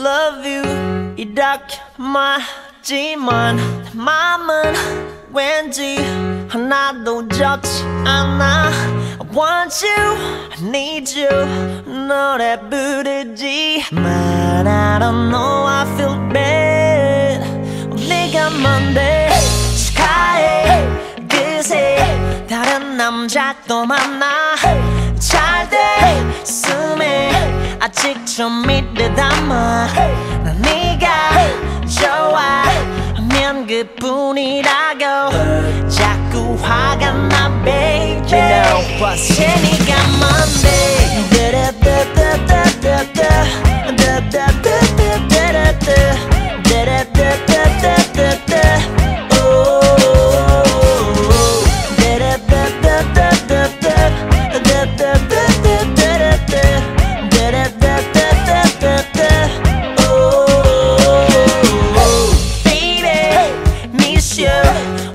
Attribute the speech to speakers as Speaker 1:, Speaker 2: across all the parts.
Speaker 1: love you 이렇게 말지만 마음은 왠지 하나도 좋지 않아 I want you, I need you 노래 부르지 But I don't know, I feel bad 네가 뭔데 축하해 그새 다른 남자 또 만나 아직 좀 믿듯 담아. 난 네가 좋아하면 그뿐이라고. 자꾸 화가 나 baby. You know what's 네가 뭔데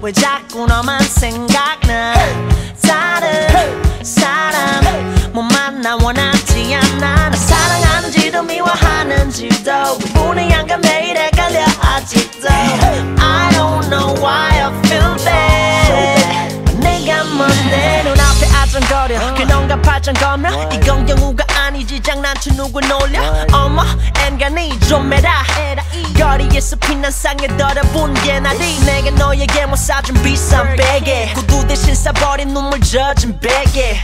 Speaker 1: we jack una man singak 그놈과 발전거며 이건 경우가 아니지. 장난쳐 누구 놀려? 어머 엔간히 좀 해라. 거리에서 피난 상에 떨어본 게 나리 내가 너에게 못 사준 비싼 베개. 구두 대신 싸버린 눈물 젖은 베개.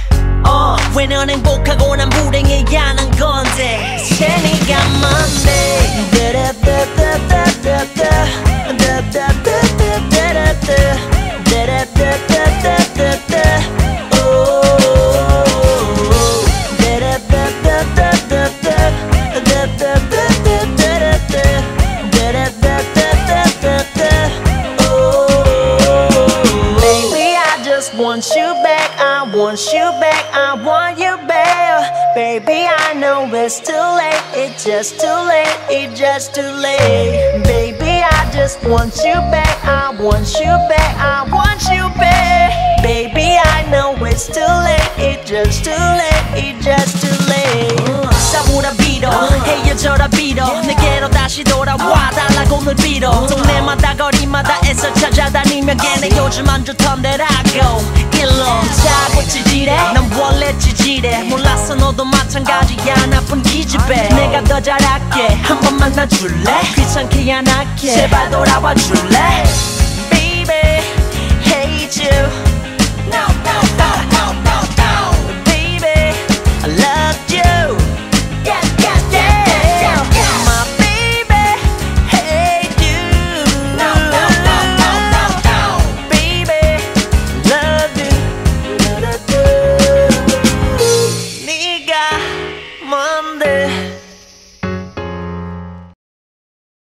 Speaker 1: 어, 왜넌 행복하고 난 불행해야 하 want you back. I want you back. I want you back. Baby, I know it's too late. It's just too late. It's just too late. Baby, I just want you back. I want you back. I want you back. Baby, I know it's too late. It's just too late. It's just too late. 싸우라 빌어 헤어져라 빌어 내게로 다시 돌아와 늘 빌어. 동네마다 거리마다 애써 찾아다니며 걔네. 요즘 안 좋던데 라고 일로 자고 찌질해 난 원래 찌질해 몰랐어 너도 마찬가지야. 나쁜 기집애. 내가 더 잘할게. 한 번 만나줄래? 귀찮게 안 할게. 제발 돌아와 줄래? Baby hate you